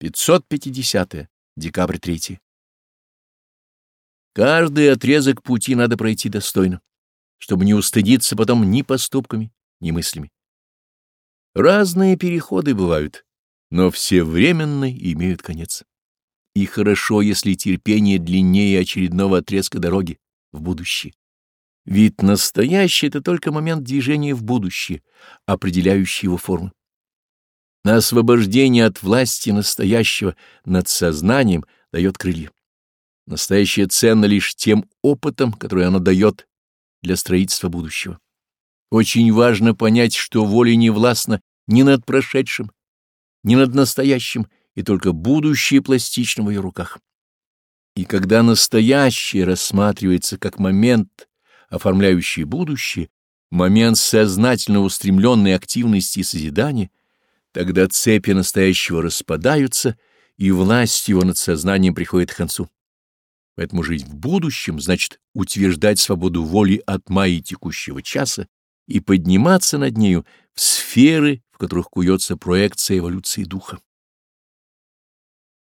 550 декабрь 3. Каждый отрезок пути надо пройти достойно, чтобы не устыдиться потом ни поступками, ни мыслями. Разные переходы бывают, но все временно имеют конец. И хорошо, если терпение длиннее очередного отрезка дороги в будущее. Ведь настоящее — это только момент движения в будущее, определяющий его форму на освобождение от власти настоящего над сознанием дает крылья. Настоящая цена лишь тем опытом, который она дает для строительства будущего. Очень важно понять, что воля не властна ни над прошедшим, ни над настоящим, и только будущее пластично в ее руках. И когда настоящее рассматривается как момент, оформляющий будущее, момент сознательно устремленной активности и созидания, Тогда цепи настоящего распадаются, и власть его над сознанием приходит к концу. Поэтому жить в будущем значит утверждать свободу воли от маи текущего часа и подниматься над нею в сферы, в которых куется проекция эволюции духа.